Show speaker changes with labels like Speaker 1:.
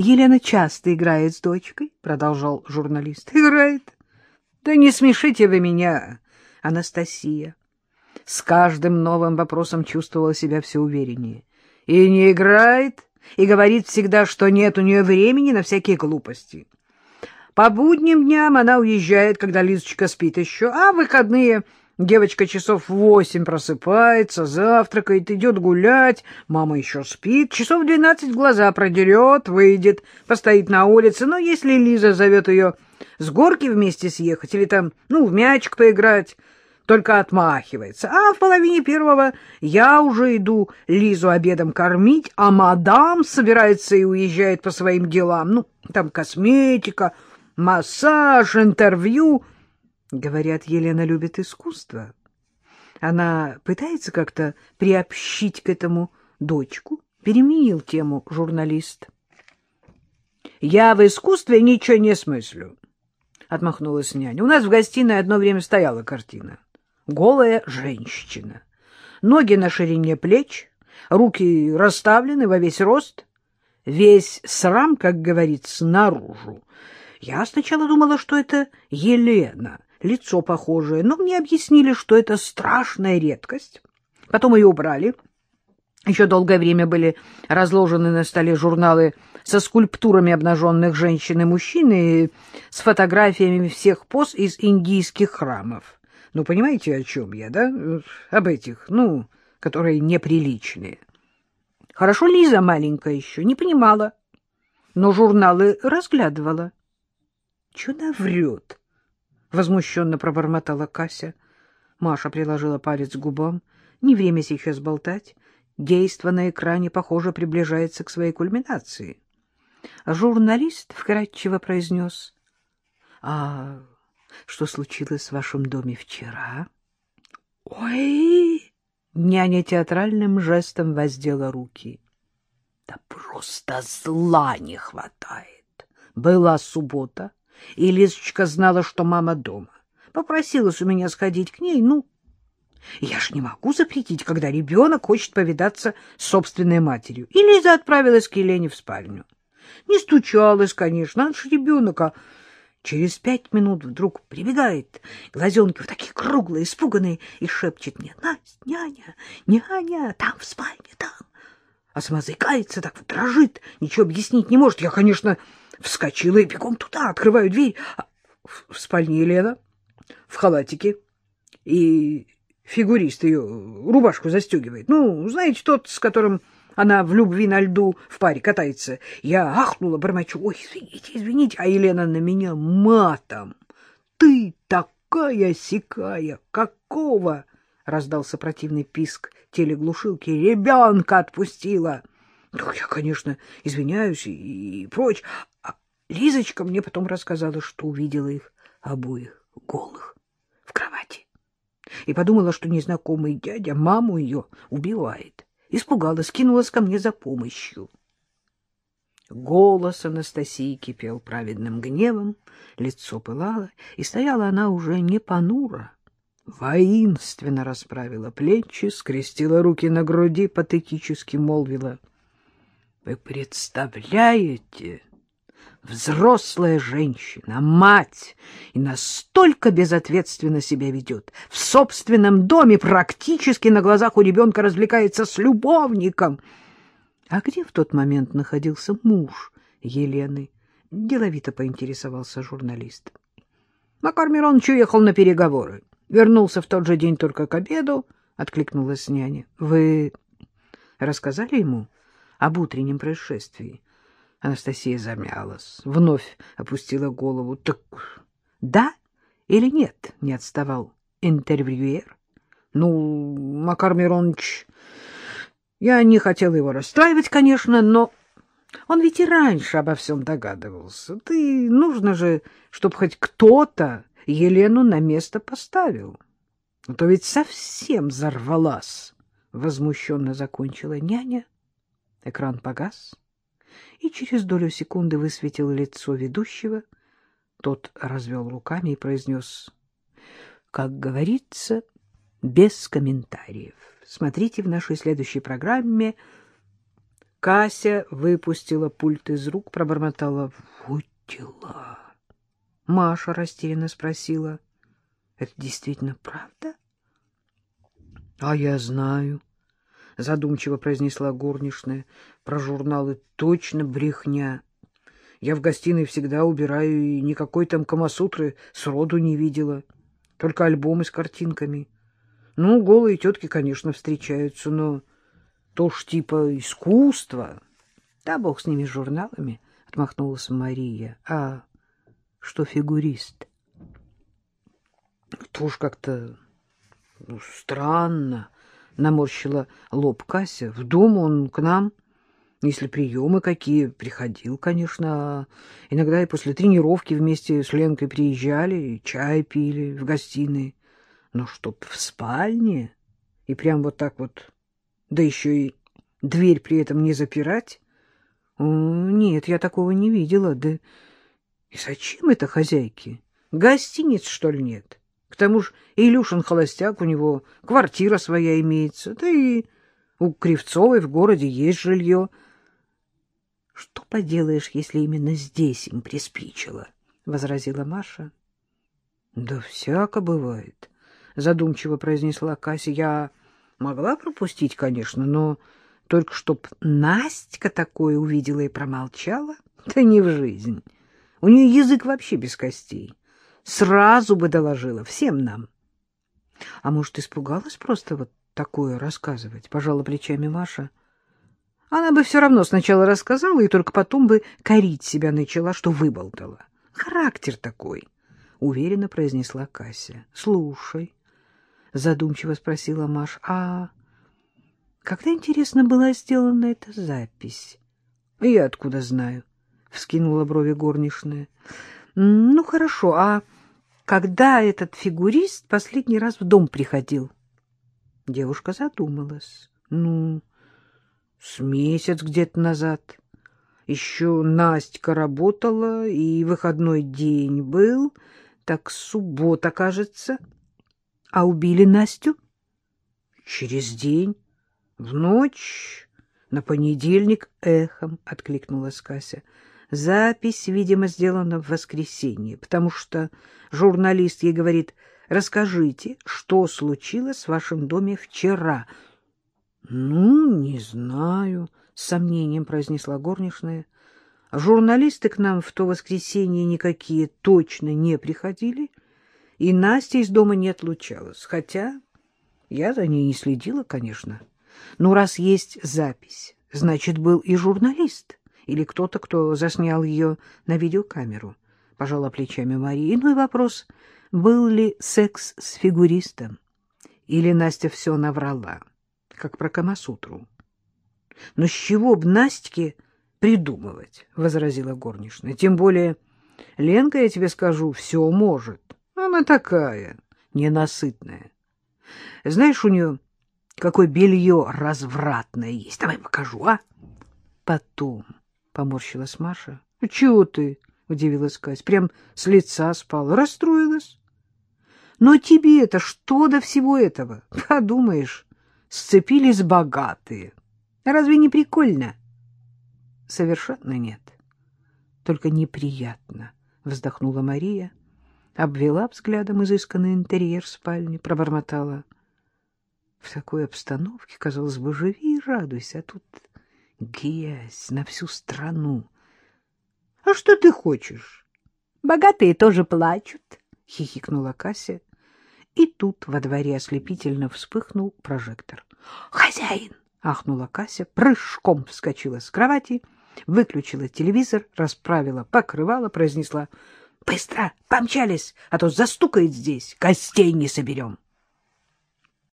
Speaker 1: Елена часто играет с дочкой, — продолжал журналист. — Играет? Да не смешите вы меня, Анастасия. С каждым новым вопросом чувствовала себя все увереннее. И не играет, и говорит всегда, что нет у нее времени на всякие глупости. По будним дням она уезжает, когда Лизочка спит еще, а выходные девочка часов в восемь просыпается, завтракает, идет гулять, мама еще спит, часов двенадцать глаза продерет, выйдет, постоит на улице, но если Лиза зовет ее с горки вместе съехать или там, ну, в мячик поиграть, только отмахивается. А в половине первого я уже иду Лизу обедом кормить, а мадам собирается и уезжает по своим делам. Ну, там косметика, массаж, интервью. Говорят, Елена любит искусство. Она пытается как-то приобщить к этому дочку. Переменил тему журналист. «Я в искусстве ничего не смыслю», — отмахнулась няня. «У нас в гостиной одно время стояла картина. Голая женщина. Ноги на ширине плеч, руки расставлены во весь рост, весь срам, как говорится, наружу. Я сначала думала, что это Елена, лицо похожее, но мне объяснили, что это страшная редкость. Потом ее убрали. Еще долгое время были разложены на столе журналы со скульптурами обнаженных женщин и мужчин и с фотографиями всех поз из индийских храмов. Ну, понимаете, о чем я, да? Об этих, ну, которые неприличные. Хорошо Лиза маленькая еще, не понимала, но журналы разглядывала. Она врет? — возмущенно пробормотала Кася. Маша приложила палец к губам. Не время сейчас болтать. Действо на экране, похоже, приближается к своей кульминации. Журналист вкратчиво произнес. — А что случилось в вашем доме вчера? — Ой! — няня театральным жестом воздела руки. — Да просто зла не хватает. Была суббота, и Лизочка знала, что мама дома. Попросилась у меня сходить к ней, ну... Я ж не могу запретить, когда ребенок хочет повидаться с собственной матерью. И Лиза отправилась к Елене в спальню. Не стучалась, конечно, она ж ребенок, а через пять минут вдруг прибегает, глазенки в такие круглые, испуганные, и шепчет мне, «Настя, няня, няня, там в спальне, там». А сама заикается, так вот дрожит, ничего объяснить не может. Я, конечно, Вскочила и бегом туда, открываю дверь. А в спальне Елена, в халатике, и фигурист ее рубашку застегивает. Ну, знаете, тот, с которым она в любви на льду в паре катается. Я ахнула, бормочу, ой, извините, извините, а Елена на меня матом. Ты такая сикая, какого? Раздался противный писк телеглушилки. Ребенка отпустила. Ну, я, конечно, извиняюсь и, и прочь. А Лизочка мне потом рассказала, что увидела их обоих голых в кровати. И подумала, что незнакомый дядя маму ее убивает. Испугалась, кинулась ко мне за помощью. Голос Анастасии кипел праведным гневом, лицо пылало, и стояла она уже не понуро, воинственно расправила плечи, скрестила руки на груди, патетически молвила — вы представляете, взрослая женщина, мать, и настолько безответственно себя ведет. В собственном доме практически на глазах у ребенка развлекается с любовником. А где в тот момент находился муж Елены? Деловито поинтересовался журналист. Макар Миронович уехал на переговоры. Вернулся в тот же день только к обеду, — откликнулась няня. — Вы рассказали ему? — об утреннем происшествии. Анастасия замялась, вновь опустила голову. — Так да или нет? — не отставал интервьюер. — Ну, Макар Миронович, я не хотела его расстраивать, конечно, но он ведь и раньше обо всем догадывался. Ты нужно же, чтобы хоть кто-то Елену на место поставил. А то ведь совсем взорвалась, — возмущенно закончила няня. Экран погас, и через долю секунды высветил лицо ведущего. Тот развел руками и произнес, как говорится, без комментариев. Смотрите в нашей следующей программе Кася выпустила пульт из рук, пробормотала «Вот дела». Маша растерянно спросила «Это действительно правда?» «А я знаю», — задумчиво произнесла горничная. «Про журналы точно брехня. Я в гостиной всегда убираю, и никакой там Камасутры сроду не видела. Только альбомы с картинками. Ну, голые тетки, конечно, встречаются, но то ж типа искусство. Да бог с ними журналами, — отмахнулась Мария. А что фигурист? Тоже как-то ну, странно, — наморщила лоб Кася. В дом он к нам... Если приемы какие, приходил, конечно. А иногда и после тренировки вместе с Ленкой приезжали, чай пили в гостиной. Но чтоб в спальне и прям вот так вот, да еще и дверь при этом не запирать? Нет, я такого не видела. Да и зачем это хозяйки? Гостиниц, что ли, нет? К тому же Илюшин холостяк, у него квартира своя имеется, да и у Кривцовой в городе есть жилье — что поделаешь, если именно здесь им приспичило? — возразила Маша. — Да всяко бывает, — задумчиво произнесла Кася. — Я могла пропустить, конечно, но только чтоб Настя такое увидела и промолчала, да не в жизнь. У нее язык вообще без костей. Сразу бы доложила всем нам. А может, испугалась просто вот такое рассказывать? Пожала плечами Маша. — она бы все равно сначала рассказала и только потом бы корить себя начала, что выболтала. Характер такой, — уверенно произнесла Кася. — Слушай, — задумчиво спросила Маш, — а когда, интересно, была сделана эта запись? — Я откуда знаю? — вскинула брови горничная. — Ну, хорошо, а когда этот фигурист последний раз в дом приходил? Девушка задумалась. — Ну... С месяц где-то назад. Еще Настя работала, и выходной день был, так суббота, кажется. А убили Настю? Через день, в ночь, на понедельник эхом откликнулась Кася. Запись, видимо, сделана в воскресенье, потому что журналист ей говорит, расскажите, что случилось в вашем доме вчера, — ну, не знаю, с сомнением произнесла горничная. Журналисты к нам в то воскресенье никакие точно не приходили, и Настя из дома не отлучалась, хотя я за ней не следила, конечно. Но раз есть запись, значит, был и журналист, или кто-то, кто заснял ее на видеокамеру, — пожала плечами Мария. Иной вопрос, был ли секс с фигуристом, или Настя все наврала как про Камасутру. — Но с чего б Настке придумывать? — возразила горничная. — Тем более Ленка, я тебе скажу, все может. Она такая, ненасытная. Знаешь, у нее какое белье развратное есть. Давай покажу, а? — Потом, — поморщилась Маша. — Чего ты? — удивилась Кась. — Прям с лица спала. Расстроилась. — Но тебе это что до всего этого? Подумаешь, сцепились богатые. Разве не прикольно? Совершенно нет. Только неприятно, вздохнула Мария, обвела взглядом изысканный интерьер спальни, пробормотала. В такой обстановке, казалось бы, живи и радуйся, а тут грязь на всю страну. — А что ты хочешь? Богатые тоже плачут, — хихикнула Кася. И тут во дворе ослепительно вспыхнул прожектор. «Хозяин!» — ахнула Кася, прыжком вскочила с кровати, выключила телевизор, расправила покрывало, произнесла «Быстро! Помчались, а то застукает здесь, костей не соберем!»